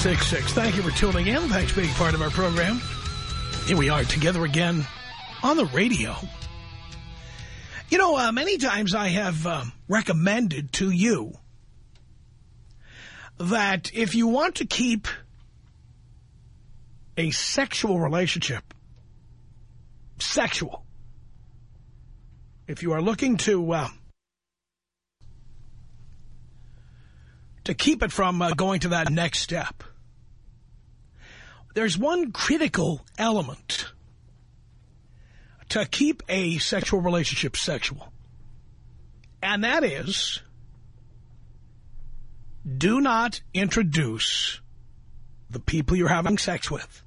1-800-5800-866. Thank you for tuning in. Thanks for being part of our program. Here we are together again on the radio. You know, uh, many times I have uh, recommended to you that if you want to keep a sexual relationship, sexual, if you are looking to uh, to keep it from uh, going to that next step, there's one critical element to keep a sexual relationship sexual, and that is do not introduce the people you're having sex with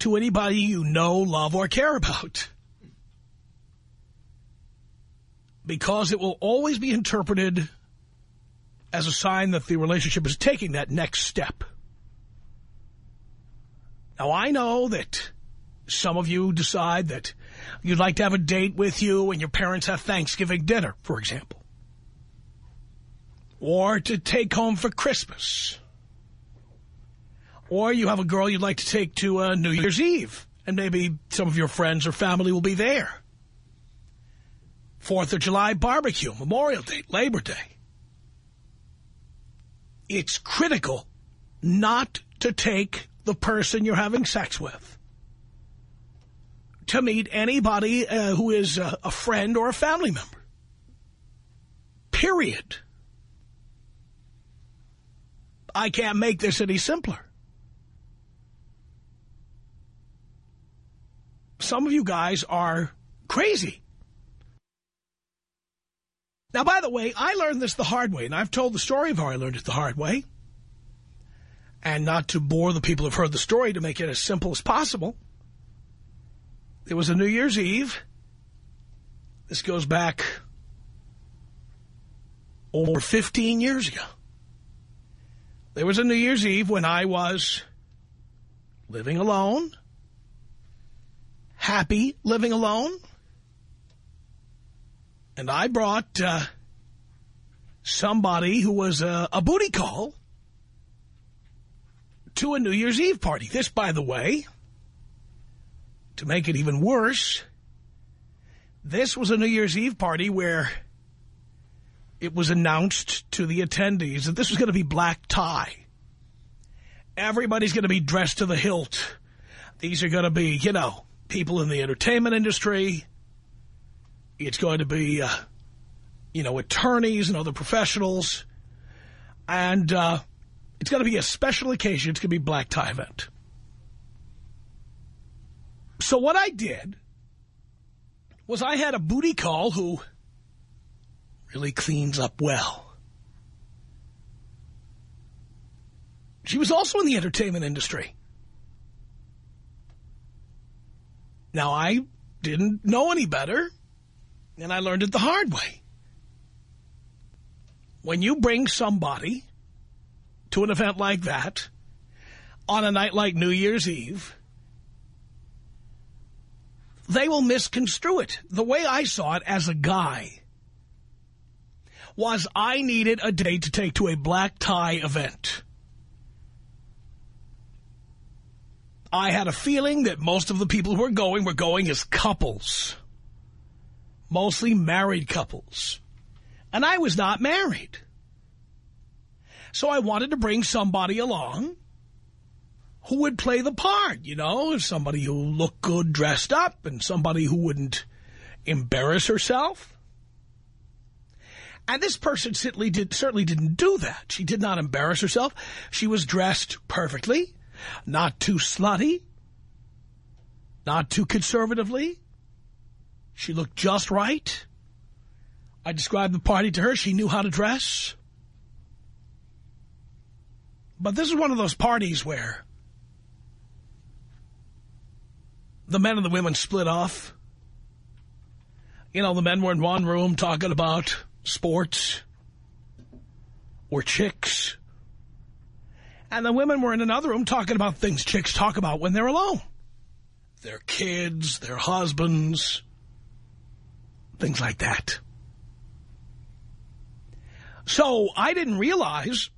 to anybody you know, love, or care about. Because it will always be interpreted as a sign that the relationship is taking that next step. Now, I know that some of you decide that you'd like to have a date with you and your parents have Thanksgiving dinner, for example. Or to take home for Christmas. Or you have a girl you'd like to take to uh, New Year's Eve, and maybe some of your friends or family will be there. Fourth of July barbecue, Memorial Day, Labor Day. It's critical not to take the person you're having sex with to meet anybody uh, who is a, a friend or a family member. Period. I can't make this any simpler. Some of you guys are crazy. Now, by the way, I learned this the hard way, and I've told the story of how I learned it the hard way. And not to bore the people who've heard the story, to make it as simple as possible. It was a New Year's Eve. This goes back over 15 years ago. There was a New Year's Eve when I was living alone, happy living alone, and I brought uh, somebody who was a, a booty call to a New Year's Eve party. This, by the way, to make it even worse, this was a New Year's Eve party where it was announced to the attendees that this was going to be black tie. Everybody's going to be dressed to the hilt. These are going to be, you know, people in the entertainment industry. It's going to be, uh, you know, attorneys and other professionals. And uh, it's going to be a special occasion. It's going to be black tie event. So what I did was I had a booty call who really cleans up well. She was also in the entertainment industry. Now, I didn't know any better, and I learned it the hard way. When you bring somebody to an event like that on a night like New Year's Eve, they will misconstrue it. The way I saw it as a guy was I needed a date to take to a black tie event. I had a feeling that most of the people who were going were going as couples. Mostly married couples. And I was not married. So I wanted to bring somebody along who would play the part, you know, somebody who looked good dressed up and somebody who wouldn't embarrass herself. And this person certainly, did, certainly didn't do that. She did not embarrass herself. She was dressed perfectly, not too slutty, not too conservatively. She looked just right. I described the party to her. She knew how to dress. But this is one of those parties where the men and the women split off. You know, the men were in one room talking about sports or chicks. And the women were in another room talking about things chicks talk about when they're alone. Their kids, their husbands, things like that. So I didn't realize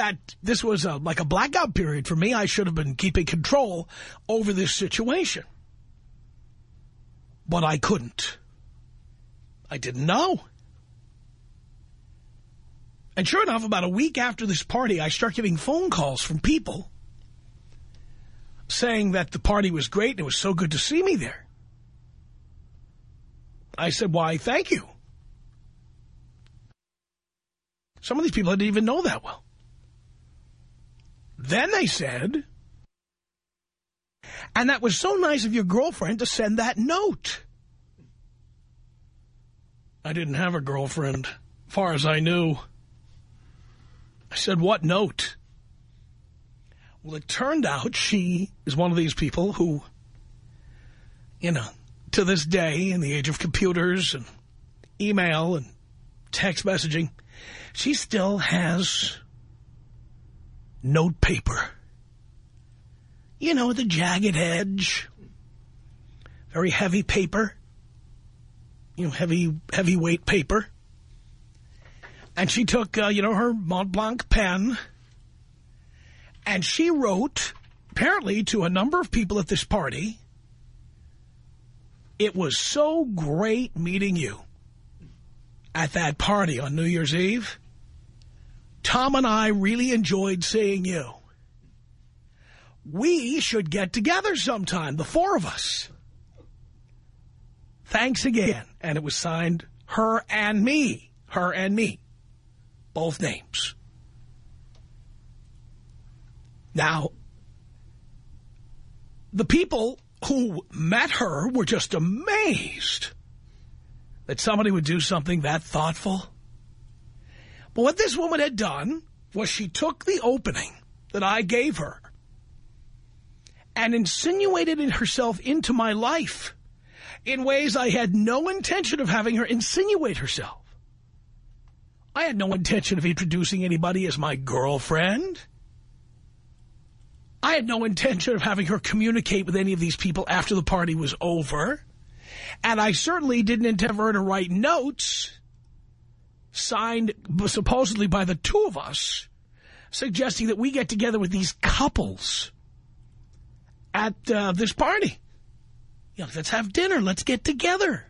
that this was a, like a blackout period for me. I should have been keeping control over this situation. But I couldn't. I didn't know. And sure enough, about a week after this party, I start getting phone calls from people saying that the party was great and it was so good to see me there. I said, why, thank you. Some of these people I didn't even know that well. Then they said, and that was so nice of your girlfriend to send that note. I didn't have a girlfriend, far as I knew. I said, what note? Well, it turned out she is one of these people who, you know, to this day, in the age of computers and email and text messaging, she still has note paper. You know, the jagged edge, very heavy paper, you know, heavy, heavyweight paper. And she took, uh, you know, her Mont Blanc pen, and she wrote, apparently to a number of people at this party, it was so great meeting you at that party on New Year's Eve. Tom and I really enjoyed seeing you. We should get together sometime, the four of us. Thanks again. And it was signed her and me. Her and me. Both names. Now, the people who met her were just amazed that somebody would do something that thoughtful. But what this woman had done was she took the opening that I gave her and insinuated herself into my life in ways I had no intention of having her insinuate herself. I had no intention of introducing anybody as my girlfriend. I had no intention of having her communicate with any of these people after the party was over. And I certainly didn't intend her to write notes signed supposedly by the two of us suggesting that we get together with these couples at uh, this party. You know, let's have dinner. Let's get together.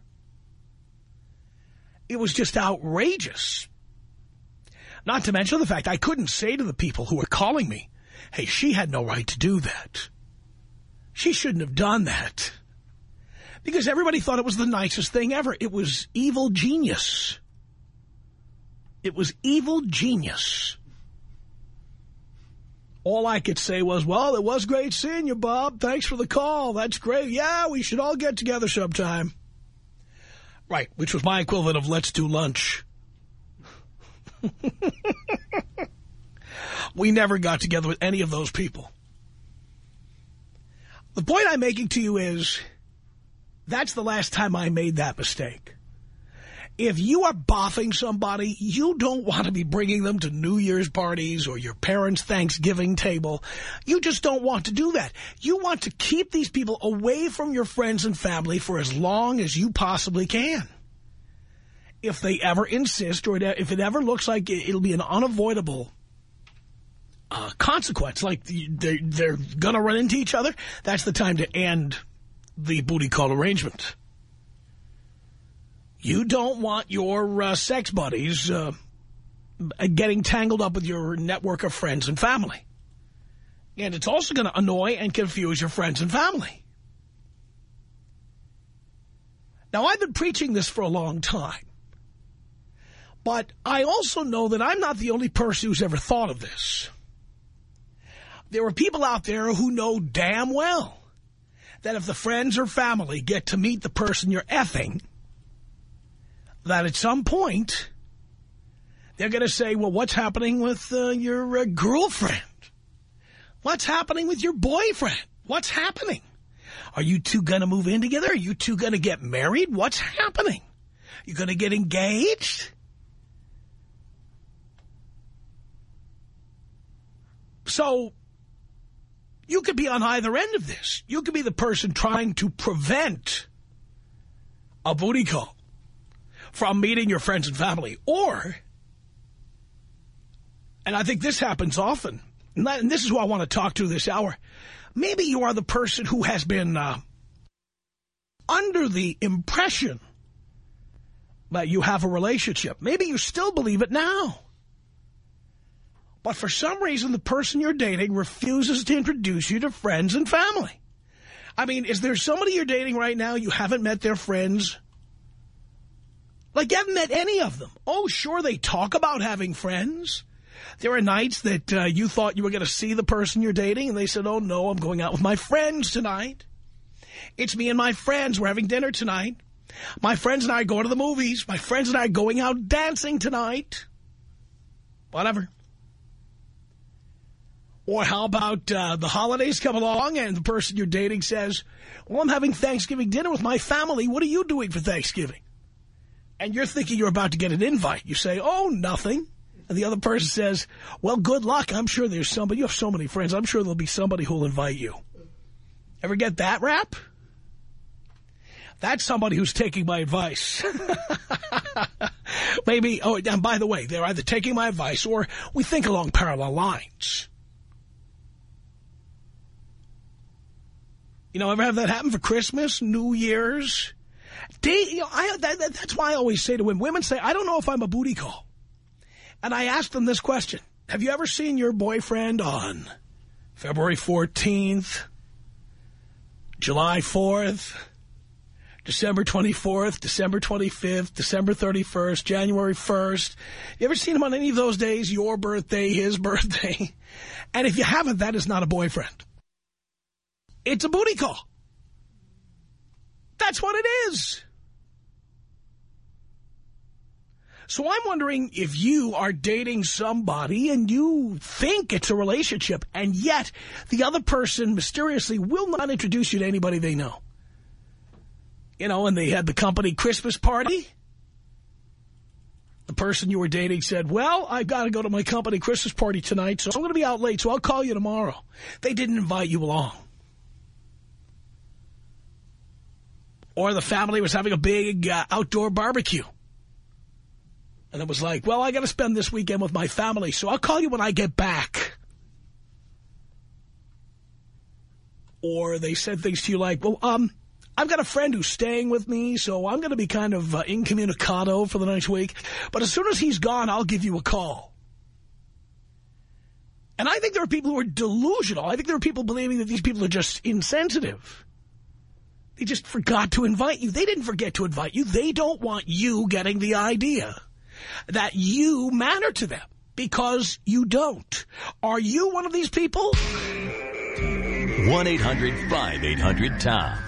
It was just outrageous. Not to mention the fact I couldn't say to the people who were calling me, hey, she had no right to do that. She shouldn't have done that. Because everybody thought it was the nicest thing ever. It was evil genius. It was evil genius. All I could say was, well, it was great seeing you, Bob. Thanks for the call. That's great. Yeah, we should all get together sometime. Right, which was my equivalent of let's do lunch. we never got together with any of those people. The point I'm making to you is that's the last time I made that mistake. If you are boffing somebody, you don't want to be bringing them to New Year's parties or your parents' Thanksgiving table. You just don't want to do that. You want to keep these people away from your friends and family for as long as you possibly can. If they ever insist or if it ever looks like it'll be an unavoidable uh, consequence, like they're, going to run into each other, that's the time to end the booty call arrangement. You don't want your uh, sex buddies uh, getting tangled up with your network of friends and family. And it's also going to annoy and confuse your friends and family. Now, I've been preaching this for a long time. But I also know that I'm not the only person who's ever thought of this. There are people out there who know damn well that if the friends or family get to meet the person you're effing, that at some point they're going to say, well, what's happening with uh, your uh, girlfriend? What's happening with your boyfriend? What's happening? Are you two going to move in together? Are you two going to get married? What's happening? You going to get engaged? So you could be on either end of this. You could be the person trying to prevent a booty call from meeting your friends and family. Or, and I think this happens often, and this is who I want to talk to this hour, maybe you are the person who has been uh, under the impression that you have a relationship. Maybe you still believe it now. But for some reason, the person you're dating refuses to introduce you to friends and family. I mean, is there somebody you're dating right now you haven't met their friends? Like, you haven't met any of them. Oh, sure, they talk about having friends. There are nights that uh, you thought you were going to see the person you're dating, and they said, oh, no, I'm going out with my friends tonight. It's me and my friends. We're having dinner tonight. My friends and I are going to the movies. My friends and I are going out dancing tonight. Whatever. Or how about uh, the holidays come along and the person you're dating says, well, I'm having Thanksgiving dinner with my family. What are you doing for Thanksgiving? And you're thinking you're about to get an invite. You say, oh, nothing. And the other person says, well, good luck. I'm sure there's somebody. You have so many friends. I'm sure there'll be somebody who'll invite you. Ever get that rap? That's somebody who's taking my advice. Maybe, oh, and by the way, they're either taking my advice or we think along parallel lines. You know, ever have that happen for Christmas, New Year's? Date, you know, I, that, that's why I always say to women, women say, I don't know if I'm a booty call. And I ask them this question. Have you ever seen your boyfriend on February 14th, July 4th, December 24th, December 25th, December 31st, January 1st? You ever seen him on any of those days, your birthday, his birthday? And if you haven't, that is not a boyfriend. It's a booty call. That's what it is. So I'm wondering if you are dating somebody and you think it's a relationship, and yet the other person mysteriously will not introduce you to anybody they know. You know, and they had the company Christmas party. The person you were dating said, well, I've got to go to my company Christmas party tonight, so I'm going to be out late, so I'll call you tomorrow. They didn't invite you along. Or the family was having a big uh, outdoor barbecue. And it was like, well, I got to spend this weekend with my family, so I'll call you when I get back. Or they said things to you like, well, um, I've got a friend who's staying with me, so I'm going to be kind of uh, incommunicado for the next week. But as soon as he's gone, I'll give you a call. And I think there are people who are delusional. I think there are people believing that these people are just insensitive. They just forgot to invite you. They didn't forget to invite you. They don't want you getting the idea that you matter to them because you don't. Are you one of these people? 1-800-5800-TOM.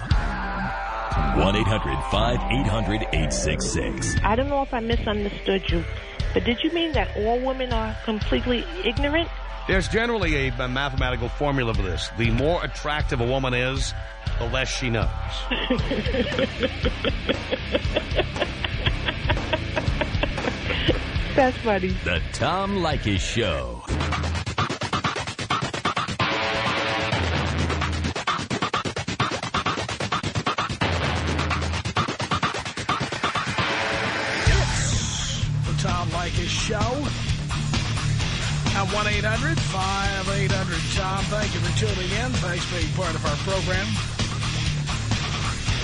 1-800-5800-866. I don't know if I misunderstood you, but did you mean that all women are completely ignorant? There's generally a, a mathematical formula for this. The more attractive a woman is, the less she knows. That's funny. The Tom Leykis Show. The Tom Leykis Show. At 1-800-5800-TOM. Thank you for tuning in. Thanks for being part of our program.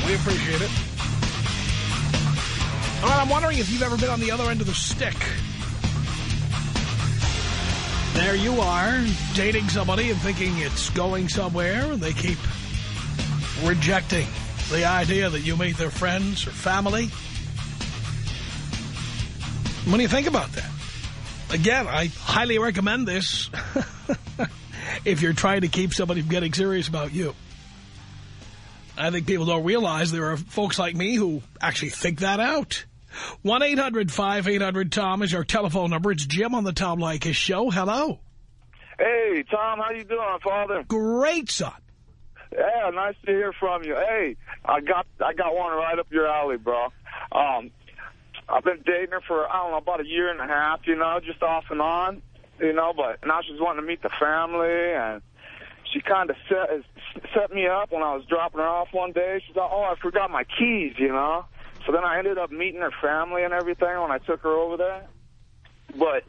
We appreciate it. All right, I'm wondering if you've ever been on the other end of the stick. There you are, dating somebody and thinking it's going somewhere, and they keep rejecting the idea that you meet their friends or family. What do you think about that? Again, I highly recommend this if you're trying to keep somebody from getting serious about you. I think people don't realize there are folks like me who actually think that out. 1-800-5800-TOM is our telephone number. It's Jim on the Tom Leykis show. Hello. Hey, Tom, how you doing, Father? Great, son. Yeah, nice to hear from you. Hey, I got I got one right up your alley, bro. Um, I've been dating her for, I don't know, about a year and a half, you know, just off and on, you know, but now she's wanting to meet the family, and she kind of set, set me up when I was dropping her off one day. She's like, oh, I forgot my keys, you know. So then I ended up meeting her family and everything when I took her over there. But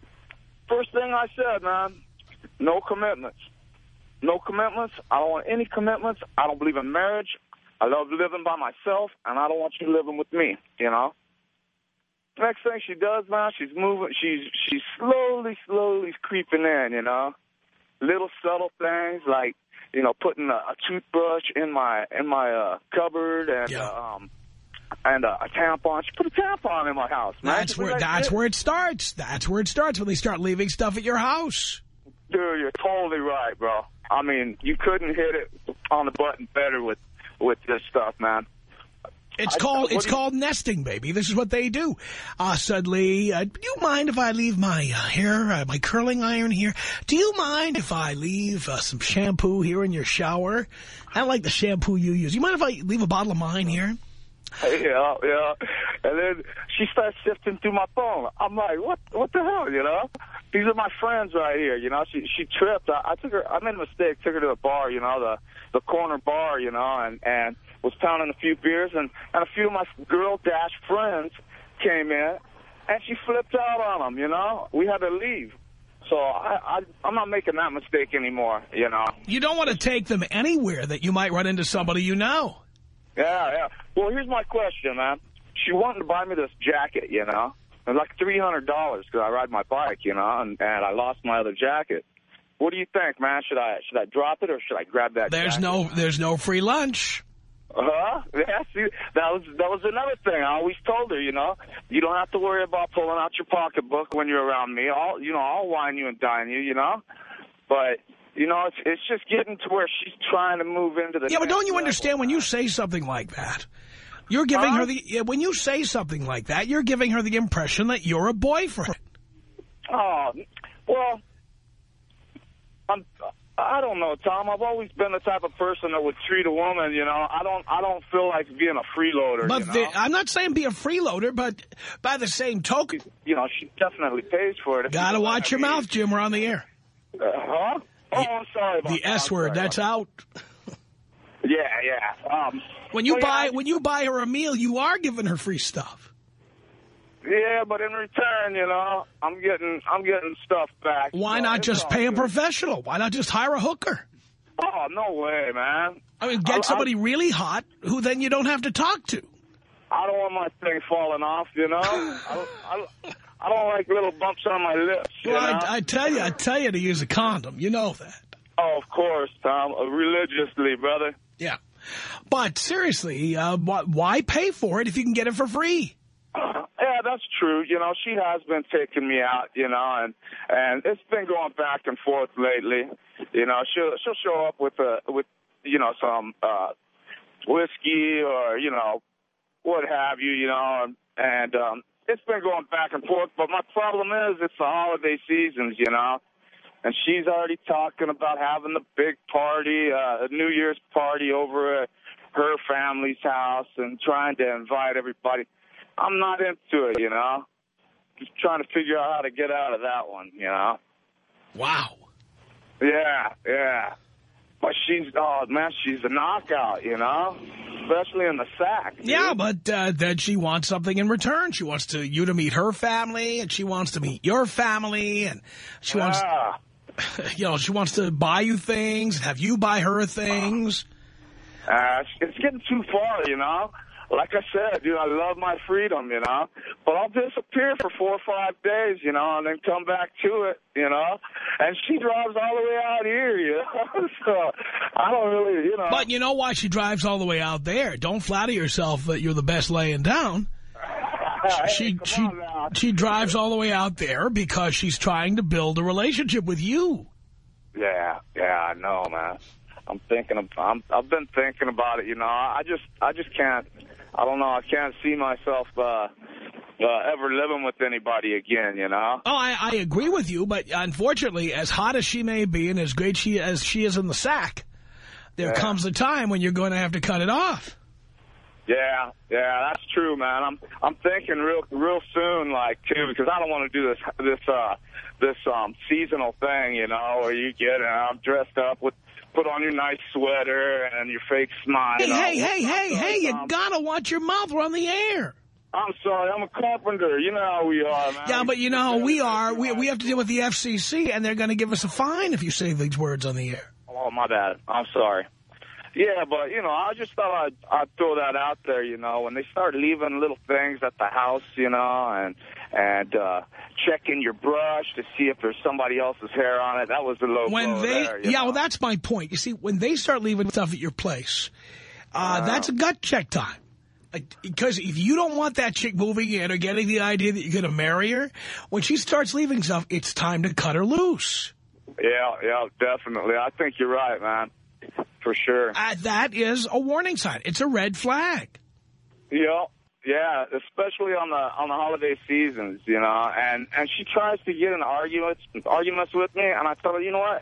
first thing I said, man, no commitments. No commitments. I don't want any commitments. I don't believe in marriage. I love living by myself, and I don't want you living with me, you know. Next thing she does now, she's moving. She's she's slowly, slowly creeping in, you know. Little subtle things like, you know, putting a, a toothbrush in my in my uh, cupboard and Yeah. uh, um and uh, a tampon. She put a tampon in my house, man. That's where like, that's "Yeah." where it starts. That's where it starts when they start leaving stuff at your house. Dude, you're totally right, bro. I mean, you couldn't hit it on the button better with with this stuff, man. It's I- called it's do you- called nesting, baby. This is what they do. Uh, suddenly, uh, do you mind if I leave my uh, hair, uh, my curling iron here? Do you mind if I leave uh, some shampoo here in your shower? I like the shampoo you use. You mind if I leave a bottle of mine here? Yeah, yeah. And then she starts sifting through my phone. I'm like, what what the hell, you know? These are my friends right here, you know. She she tripped. I, I took her I made a mistake, took her to the bar, you know, the the corner bar, you know, and and was pounding a few beers and and a few of my girl dash friends came in and she flipped out on them, you know. We had to leave. So I, I I'm not making that mistake anymore, you know. You don't want to take them anywhere that you might run into somebody you know. Yeah, yeah. Well, here's my question, man. She wanted to buy me this jacket, you know. It was like $300 because I ride my bike, you know, and, and I lost my other jacket. What do you think, man? Should I should I drop it or should I grab that There's jacket? no there's no free lunch. Huh? Yeah, see, that was that was another thing. I always told her, you know, you don't have to worry about pulling out your pocketbook when you're around me. I'll, you know, I'll wine you and dine you, you know. But you know, it's it's just getting to where she's trying to move into the. Yeah, but don't you level, understand when you say something like that? You're giving Huh? her the yeah, when you say something like that, you're giving her the impression that you're a boyfriend. Oh, well, I'm. I don't know, Tom. I've always been the type of person that would treat a woman, you know. I don't. I don't feel like being a freeloader. But you know? the, I'm not saying be a freeloader, but by the same token, you know, she definitely pays for it. gotta watch your mouth, Jim. We're on the air. Uh, huh? Oh, I'm sorry about The that. S word, that's out. Yeah, yeah. Um, When you well, yeah, buy I- when you buy her a meal, you are giving her free stuff. Yeah, but in return, you know, I'm getting I'm getting stuff back. Why so not just pay a professional? Why not just hire a hooker? Oh, no way, man. I mean, get somebody really hot who then you don't have to talk to. I don't want my thing falling off, you know. I, don't, I, don't, I don't like little bumps on my lips. You Well, know? I, I tell you, I tell you to use a condom. You know that. oh, of course, Tom. Uh, religiously, brother. Yeah. But seriously, uh, why pay for it if you can get it for free? Yeah, that's true. You know, she has been taking me out, you know, and and it's been going back and forth lately. You know, she'll she'll show up with a with you know some uh whiskey or you know what have you, you know, and, and um it's been going back and forth. But my problem is it's the holiday seasons, you know. And she's already talking about having the big party, uh, a New Year's party over at her family's house and trying to invite everybody. I'm not into it, you know. Just trying to figure out how to get out of that one, you know. Wow. Yeah, yeah. But she's, oh man, she's a knockout, you know, especially in the sack. dude. Yeah, but uh, then she wants something in return. She wants to you to meet her family, and she wants to meet your family, and she wants, Ah, you know, she wants to buy you things, have you buy her things. uh, it's getting too far, you know. Like I said, dude, I love my freedom, you know. But I'll disappear for four or five days, you know, and then come back to it, you know. And she drives all the way out here, you know. so I don't really, you know. But you know why she drives all the way out there. Don't flatter yourself that you're the best laying down. Hey, She come she she drives all the way out there because she's trying to build a relationship with you. Yeah, yeah, I know, man. I'm thinking. Of, I'm. I've been thinking about it. You know, I just, I just can't. I don't know. I can't see myself uh, uh, ever living with anybody again. You know. Oh, I, I agree with you, but unfortunately, as hot as she may be and as great she as she is in the sack, there Yeah. comes a time when you're going to have to cut it off. Yeah, yeah, that's true, man. I'm I'm thinking real real soon, like too, because I don't want to do this this uh this um seasonal thing, you know, where you get and I'm dressed up with put on your nice sweater and your fake smile. Hey, hey, hey, hey, hey, you Um, gotta watch your mouth. We're on the air. I'm sorry, I'm a carpenter. You know how we are, man. Yeah, but you know how we are. We, we have to deal with the FCC, and they're going to give us a fine if you say these words on the air. Oh, my bad. I'm sorry. Yeah, but, you know, I just thought I'd, I'd throw that out there, you know, when they start leaving little things at the house, you know, and and uh, checking your brush to see if there's somebody else's hair on it. That was the low When blow they, there, yeah, know. well, that's my point. You see, when they start leaving stuff at your place, uh, that's a gut check time. Because if you don't want that chick moving in or getting the idea that you're going to marry her, when she starts leaving stuff, it's time to cut her loose. Yeah, yeah, definitely. I think you're right, man. For sure. Uh, that is a warning sign. It's a red flag. Yeah, yeah, especially on the on the holiday seasons, you know. And and she tries to get in arguments arguments with me, and I tell her, you know what?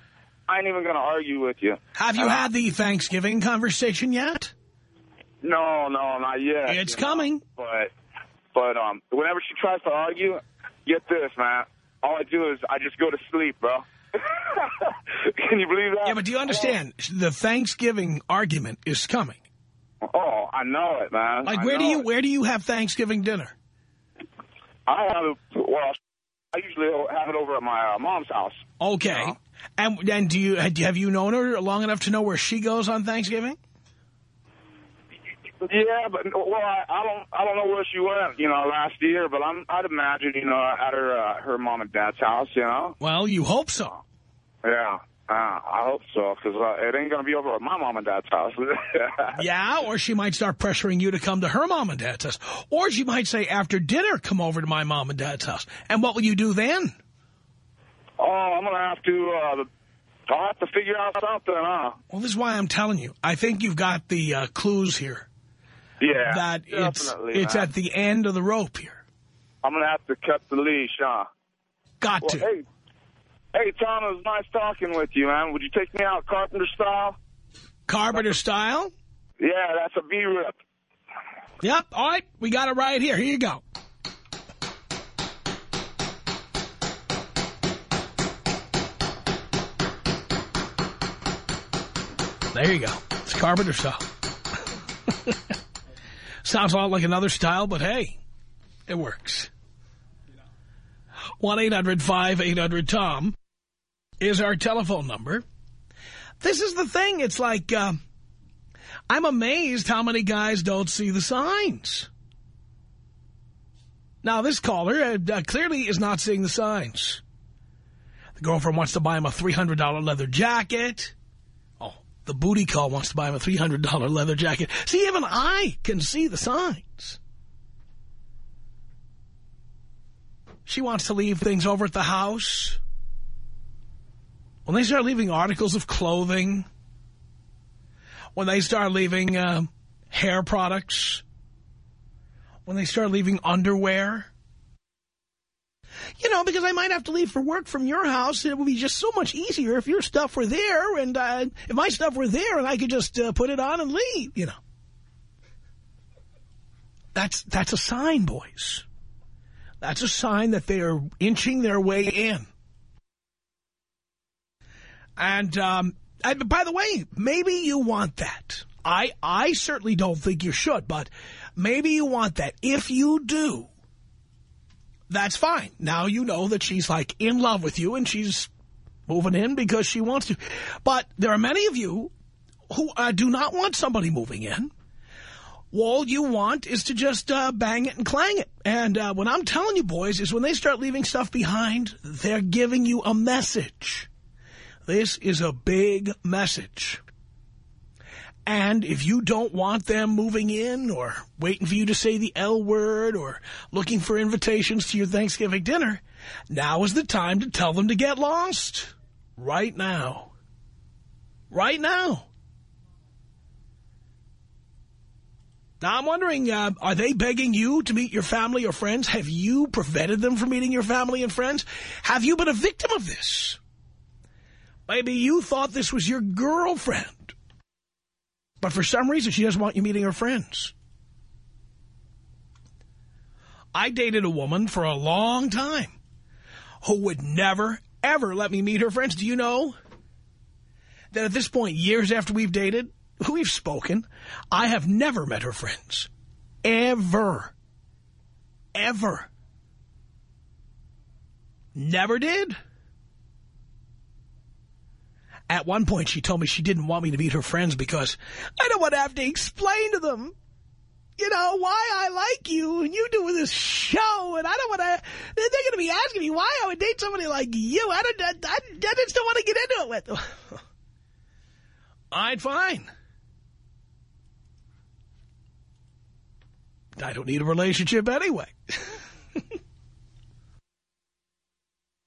I ain't even gonna argue with you. Have you And I- had the Thanksgiving conversation yet? No, no, not yet. It's you know. coming. But but um, whenever she tries to argue, get this, man. All I do is I just go to sleep, bro. Can you believe that? Yeah, but do you understand? The Thanksgiving argument is coming. Oh, I know it, man. Like, I where do you it. where do you have Thanksgiving dinner? I have it. Well, I usually have it over at my uh, mom's house. Okay. Yeah. And and do you have you known her long enough to know where she goes on Thanksgiving? Yeah, but well, I, I don't, I don't know where she went, you know, last year. But I'm, I'd imagine, you know, at her, uh, her mom and dad's house, you know. Well, you hope so. Yeah, uh, I hope so, because uh, it ain't gonna be over at my mom and dad's house. Yeah, or she might start pressuring you to come to her mom and dad's house. Or she might say, after dinner, come over to my mom and dad's house. And what will you do then? oh, I'm gonna have to. Uh, I'll have to figure out something, huh? Well, this is why I'm telling you. I think you've got the uh, clues here. Yeah, that it's it's at the end of the rope here. I'm gonna have to cut the leash, huh? Got Well, to. hey, hey, Tom, it was nice talking with you, man. Would you take me out carpenter style? Carpenter style? Yeah, that's a V-rip. Yep. All right. We got it right here. Here you go. There you go. It's carpenter style. Sounds a lot like another style, but hey, it works. 1-800-5800-TOM is our telephone number. This is the thing. It's like, uh, I'm amazed how many guys don't see the signs. Now, this caller uh, uh, clearly is not seeing the signs. The girlfriend wants to buy him a $300 leather jacket. Oh, the booty call wants to buy him a $300 leather jacket. See, even I can see the signs. She wants to leave things over at the house. When they start leaving articles of clothing, when they start leaving uh, hair products, when they start leaving underwear. You know, because I might have to leave for work from your house, it would be just so much easier if your stuff were there, and uh, if my stuff were there, and I could just uh, put it on and leave, you know. That's, that's a sign, boys. That's a sign that they are inching their way in. And, um, by the way, maybe you want that. I, I certainly don't think you should, but maybe you want that. If you do, that's fine. Now you know that she's like in love with you and she's moving in because she wants to. But there are many of you who uh, do not want somebody moving in. all you want is to just uh, bang it and clang it. And uh, what I'm telling you, boys, is when they start leaving stuff behind, they're giving you a message. This is a big message. And if you don't want them moving in or waiting for you to say the L word or looking for invitations to your Thanksgiving dinner, now is the time to tell them to get lost. Right now. Right now. Now, I'm wondering, uh, are they begging you to meet your family or friends? Have you prevented them from meeting your family and friends? Have you been a victim of this? Maybe you thought this was your girlfriend. But for some reason, she doesn't want you meeting her friends. I dated a woman for a long time who would never, ever let me meet her friends. Do you know that at this point, years after we've dated, we've spoken, I have never met her friends. Ever. Ever. Never did. At one point, she told me she didn't want me to meet her friends because I don't want to have to explain to them, you know, why I like you and you doing this show. And I don't want to, they're going to be asking me why I would date somebody like you. I, don't, I, I just don't want to get into it with them. Right, fine. I don't need a relationship anyway.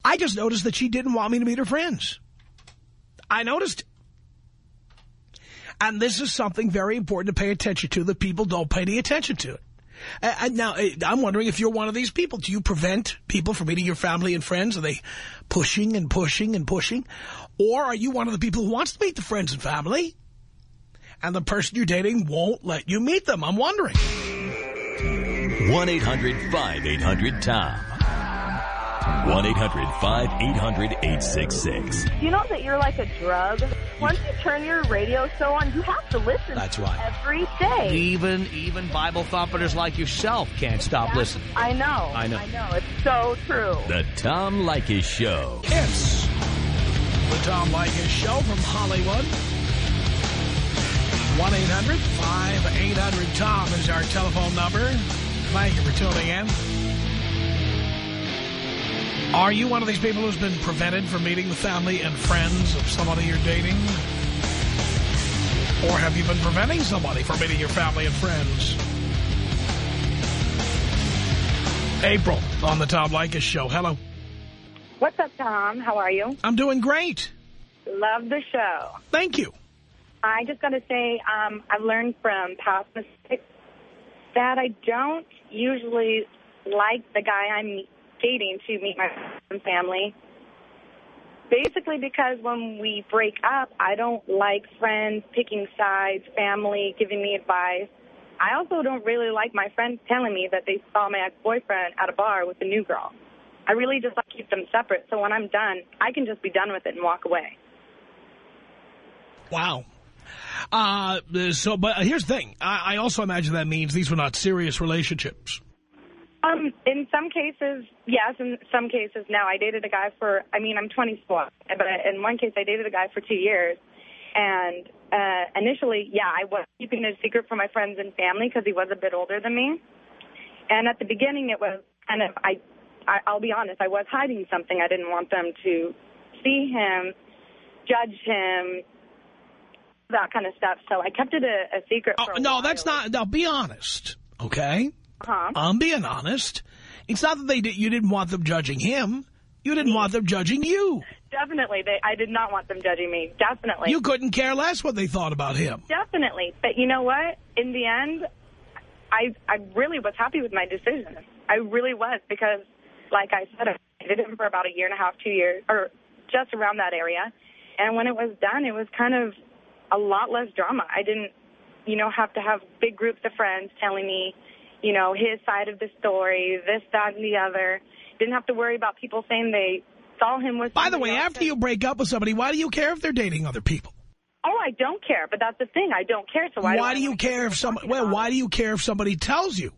I just noticed that she didn't want me to meet her friends. I noticed. And this is something very important to pay attention to that people don't pay any attention to. Uh, now, I'm wondering if you're one of these people. Do you prevent people from meeting your family and friends? Are they pushing and pushing and pushing? Or are you one of the people who wants to meet the friends and family? And the person you're dating won't let you meet them. I'm wondering. 1-800-5800-TOM. 1-800-5800-866. You know that you're like a drug? Once you turn your radio show on, you have to listen That's right. every day. Even even Bible thumpers like yourself can't stop listening. I know. I know. I know. It's so true. The Tom Leykis Show. It's the Tom Leykis Show from Hollywood. 1-800-5800-TOM is our telephone number. Thank you for tuning in. Are you one of these people who's been prevented from meeting the family and friends of somebody you're dating? Or have you been preventing somebody from meeting your family and friends? April on the Tom Leykis Show. Hello. What's up, Tom? How are you? I'm doing great. Love the show. Thank you. I just got to say, um, I've learned from past mistakes that I don't usually like the guy I'm dating to meet my family. Basically because when we break up, I don't like friends picking sides, family giving me advice. I also don't really like my friends telling me that they saw my ex-boyfriend at a bar with a new girl. I really just like to keep them separate, so when I'm done, I can just be done with it and walk away. Wow. Uh, so, but here's the thing. I, I also imagine that means these were not serious relationships. Um, in some cases, yes. In some cases, no. I dated a guy for, I mean, I'm 24, but in one case, I dated a guy for two years. And uh, initially, yeah, I was keeping it a secret from my friends and family because he was a bit older than me. And at the beginning, it was kind of, I, I, I'll be honest, I was hiding something. I didn't want them to see him, judge him, that kind of stuff. So I kept it a, a secret. Oh, a no, while. that's not. Now, be honest, okay? Uh-huh. I'm being honest. It's not that they did, you didn't want them judging him. You didn't want them judging you. Definitely. They, I did not want them judging me. Definitely. You couldn't care less what they thought about him. Definitely. But you know what? In the end, I I really was happy with my decision. I really was because, like I said, I did him for about a year and a half, two years, or just around that area. And when it was done, it was kind of a lot less drama. I didn't, you know, have to have big groups of friends telling me, you know, his side of the story, this, that, and the other. Didn't have to worry about people saying they saw him with By the way, after and- you break up with somebody, why do you care if they're dating other people? Oh, I don't care, but that's the thing. I don't care, so why, Why, do you care if somebody? Well, about why do you care if somebody tells you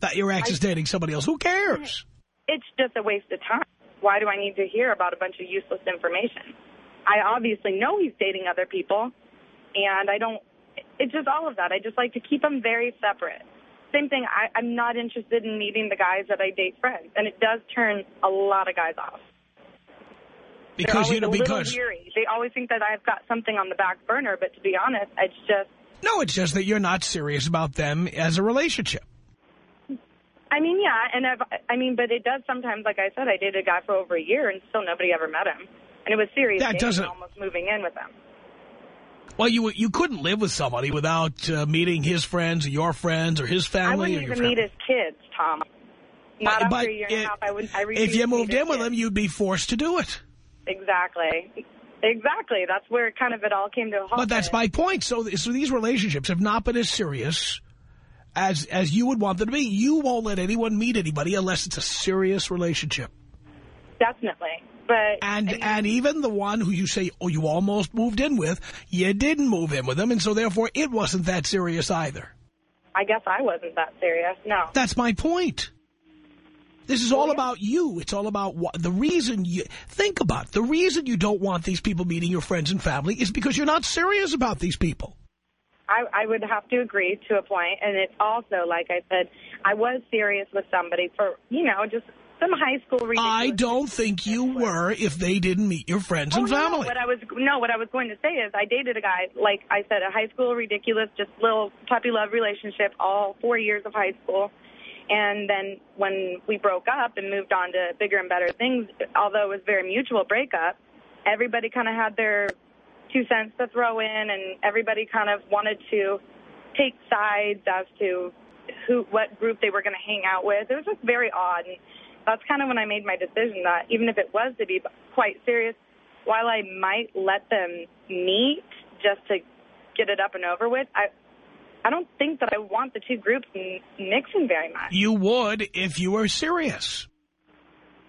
that your ex I- is dating somebody else? Who cares? It's just a waste of time. Why do I need to hear about a bunch of useless information? I obviously know he's dating other people, and I don't, it's just all of that. I just like to keep them very separate. Same thing, I, I'm not interested in meeting the guys that I date friends, and it does turn a lot of guys off. Because, you know, because... weary. They always think that I've got something on the back burner, but to be honest, it's just, No, it's just that you're not serious about them as a relationship. I mean, yeah, and I've, I mean, but it does sometimes, like I said, I dated a guy for over a year, and still nobody ever met him. And it was serious That doesn't- almost moving in with him. Well, you you couldn't live with somebody without uh, meeting his friends or your friends or his family. I wouldn't even meet his kids, Tom. Not But- after a year and a half, I would. I If you moved in with kids. him, you'd be forced to do it. Exactly. Exactly. That's where kind of it all came to a halt. But that's my point. So, so these relationships have not been as serious as as you would want them to be. You won't let anyone meet anybody unless it's a serious relationship. Definitely. But And I mean, and even the one who you say, oh, you almost moved in with, you didn't move in with them, and so therefore it wasn't that serious either. I guess I wasn't that serious. No. That's my point. This is all yeah. about you. It's all about what the reason you think about. it. The reason you don't want these people meeting your friends and family is because you're not serious about these people. I, I would have to agree to a point, and it's also like I said, I was serious with somebody for you know just some high school. I don't think you were if they didn't meet your friends Oh, and no, no, family. what I was no, what I was going to say is I dated a guy like I said, a high school ridiculous, just little puppy love relationship, all four years of high school, and then when we broke up and moved on to bigger and better things, although it was a very mutual breakup, everybody kind of had their two cents to throw in, and everybody kind of wanted to take sides as to who, what group they were going to hang out with. It was just very odd. And, that's kind of when I made my decision that even if it was to be quite serious, while I might let them meet just to get it up and over with, I I don't think that I want the two groups mixing very much. you would if you were serious.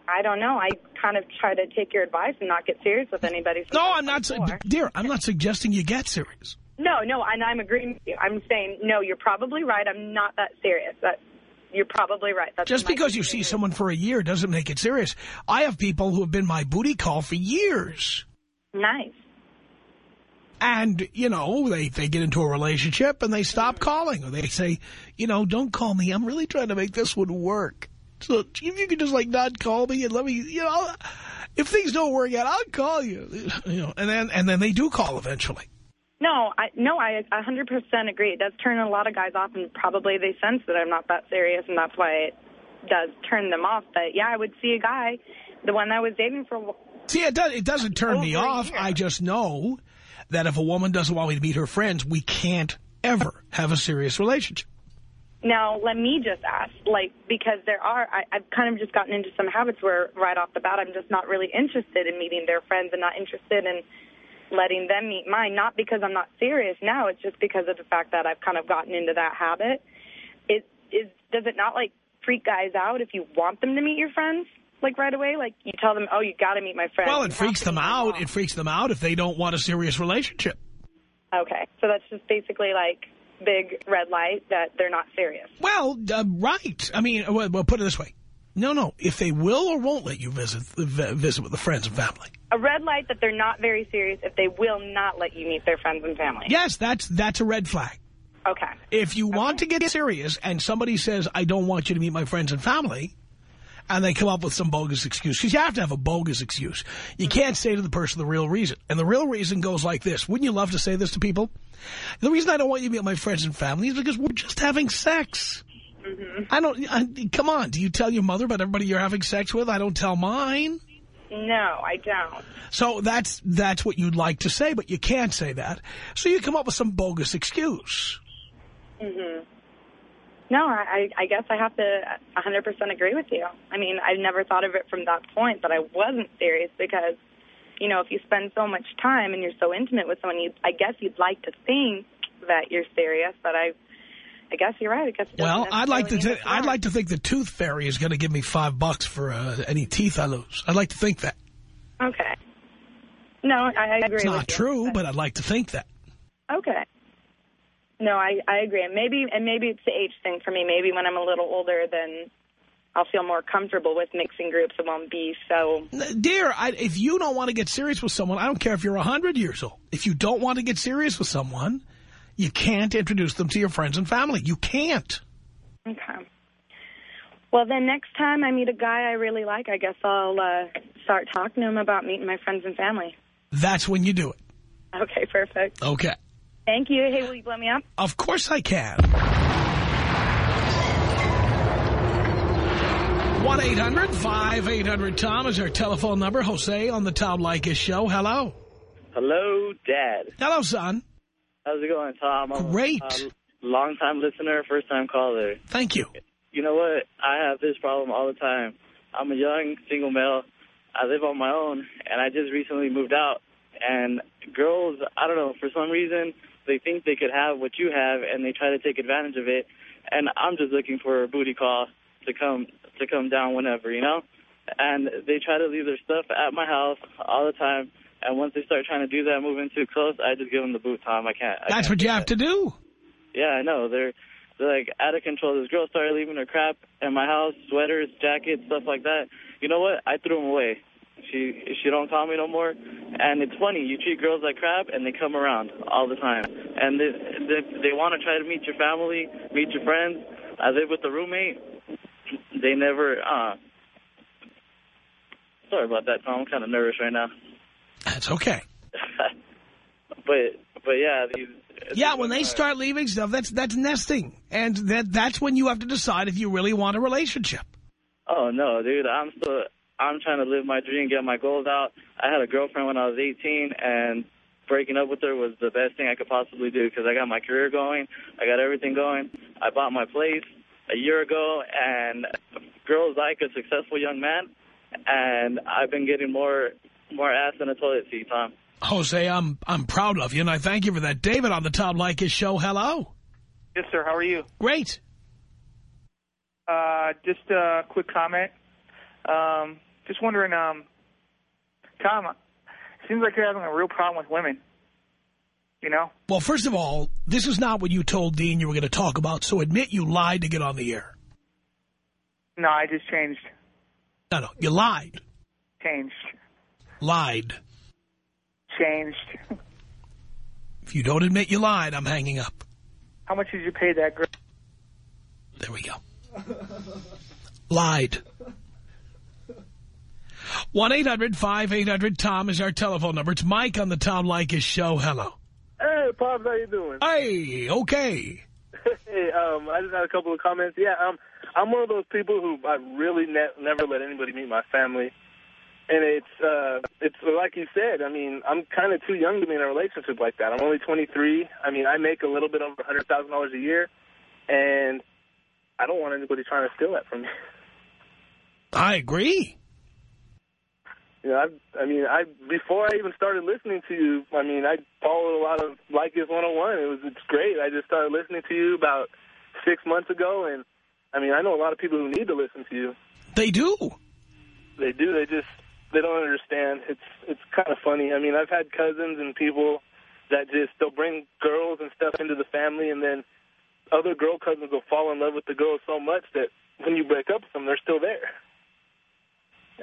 I don't know. I kind of try to take your advice and not get serious with anybody. No, I'm not, dear. I'm not suggesting you get serious. No, no, and I'm agreeing with you. I'm saying no. You're probably right. I'm not that serious. That you're probably right. That's Just because you see someone for a year doesn't make it serious. I have people who have been my booty call for years. nice. And, you know, they, they get into a relationship and they stop mm-hmm. calling. Or they say, you know, don't call me. I'm really trying to make this one work. So if you could just, like, not call me and let me, you know, if things don't work out, I'll call you. You know, and then, and then they do call eventually. No, I no, I 100% agree. It does turn a lot of guys off, and probably they sense that I'm not that serious, and that's why it does turn them off. But yeah, I would see a guy, the one I was dating for. See, it, does, it doesn't turn me off. I just know that if a woman doesn't want me to meet her friends, we can't ever have a serious relationship. Now, let me just ask, like, because there are, I, I've kind of just gotten into some habits where right off the bat, I'm just not really interested in meeting their friends and not interested in letting them meet mine. Not because I'm not serious now, it's just because of the fact that I've kind of gotten into that habit. It is, does it not like freak guys out if you want them to meet your friends? Like right away, like you tell them, "Oh, you got to meet my friends." Well, it have freaks them out. mom. It freaks them out if they don't want a serious relationship. Okay, so that's just basically like big red light that they're not serious. Well, uh, right. I mean, well, well, put it this way. No, no. If they will or won't let you visit visit with the friends and family. A red light that they're not very serious if they will not let you meet their friends and family. Yes, that's that's a red flag. Okay. If you want to get serious and somebody says, I don't want you to meet my friends and family, and they come up with some bogus excuse, because you have to have a bogus excuse. You mm-hmm. can't say to the person the real reason. And the real reason goes like this. Wouldn't you love to say this to people? The reason I don't want you to meet my friends and family is because we're just having sex. I don't, I, come on, do you tell your mother about everybody you're having sex with? I don't tell mine. No, I don't. So that's that's what you'd like to say, but you can't say that. So you come up with some bogus excuse. Mhm. No, I, I guess I have to 100% agree with you. I mean, I never thought of it from that point, but I wasn't serious because, you know, if you spend so much time and you're so intimate with someone, you, I guess you'd like to think that you're serious, but I, I guess you're right. I guess. Well, I'd like to. Th I'd like to think the tooth fairy is going to give me five bucks for uh, any teeth I lose. I'd like to think that. Okay. No, I, I agree. It's not you. true, but I'd like to think that. Okay. No, I I agree. And maybe and maybe it's the age thing for me. Maybe when I'm a little older, then I'll feel more comfortable with mixing groups. It won't be so. Dear, I, if you don't want to get serious with someone, I don't care if you're a 100 years old. If you don't want to get serious with someone, You can't introduce them to your friends and family. You can't. Okay. Well, then next time I meet a guy I really like, I guess I'll uh, start talking to him about meeting my friends and family. That's when you do it. Okay, perfect. Okay. Thank you. Hey, will you blow me up? Of course I can. 1-800-5800-TOM is our telephone number. Jose on the Tom Leykis show. Hello. Hello, Dad. Hello, son. How's it going, Tom? I'm Great. A, long-time listener, first-time caller. Thank you. You know what? I have this problem all the time. I'm a young single male. I live on my own, and I just recently moved out. And girls, I don't know, for some reason, they think they could have what you have, and they try to take advantage of it. And I'm just looking for a booty call to come to come down whenever, you know? And they try to leave their stuff at my house all the time. And once they start trying to do that, moving too close, I just give them the boot, Tom. I can't. I That's can't what you have that. to do. Yeah, I know. They're they're like out of control. This girl started leaving her crap in my house, sweaters, jackets, stuff like that. You know what? I threw them away. She she don't call me no more. And it's funny. You treat girls like crap, and they come around all the time. And they they, they want to try to meet your family, meet your friends. I live with a roommate. They never. uh Sorry about that, Tom. I'm kind of nervous right now. That's okay. but but yeah, these. Yeah, when they start leaving stuff, that's that's nesting. And that that's when you have to decide if you really want a relationship. Oh no, dude! I'm still I'm trying to live my dream, get my goals out. I had a girlfriend when I was 18, and breaking up with her was the best thing I could possibly do because I got my career going, I got everything going. I bought my place a year ago, and girls like a successful young man, and I've been getting more more ass than a toilet seat, Tom. Jose, I'm I'm proud of you, and I thank you for that. David on the Tom Leykis show. Hello. Yes, sir. How are you? Great. Uh, just a quick comment. Um, just wondering, um, Tom, it seems like you're having a real problem with women. You know? Well, first of all, this is not what you told Dean you were going to talk about, so admit you lied to get on the air. No, I just changed. No, no, you lied. Changed. Lied. Changed. If you don't admit you lied, I'm hanging up. How much did you pay that girl? There we go. lied. 1-800-5800-TOM is our telephone number. It's Mike on the Tom Leykis show. Hello. Hey, Pops, how you doing? Hey, okay. hey, um, I just had a couple of comments. Yeah, um, I'm one of those people who I really ne never let anybody meet my family. And it's, uh, it's like you said, I mean, I'm kind of too young to be in a relationship like that. I'm only 23. I mean, I make a little bit over $100,000 a year, and I don't want anybody trying to steal that from me. I agree. You know, I, I mean, I before I even started listening to you, I mean, I followed a lot of Leykis 101. It was it's great. I just started listening to you about six months ago, and I mean, I know a lot of people who need to listen to you. They do. They do. They just they don't understand. It's it's kind of funny. I mean, I've had cousins and people that just they'll bring girls and stuff into the family, and then other girl cousins will fall in love with the girls so much that when you break up with them, they're still there.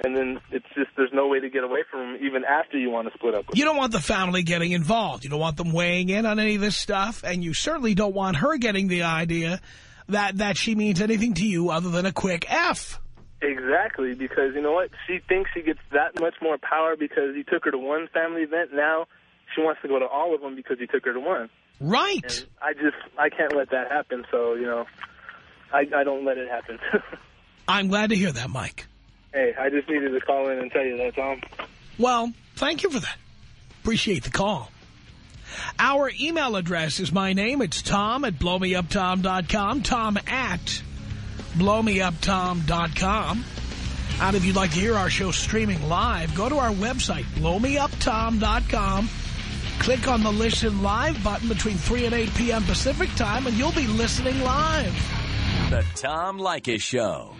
And then it's just there's no way to get away from them even after you want to split up with You don't want the family getting involved. You don't want them weighing in on any of this stuff. And you certainly don't want her getting the idea that, that she means anything to you other than a quick F. Exactly, because you know what? She thinks she gets that much more power because he took her to one family event. Now she wants to go to all of them because he took her to one. Right. And I just, I can't let that happen. So, you know, I, I don't let it happen. I'm glad to hear that, Mike. hey, I just needed to call in and tell you that, Tom. Well, thank you for that. Appreciate the call. Our email address is my name. It's Tom at blowmeuptom.com. Tom at blowmeuptom.com. And if you'd like to hear our show streaming live, go to our website, blowmeuptom.com. Click on the Listen Live button between 3 and 8 p.m. Pacific time, and you'll be listening live. The Tom Leykis Show.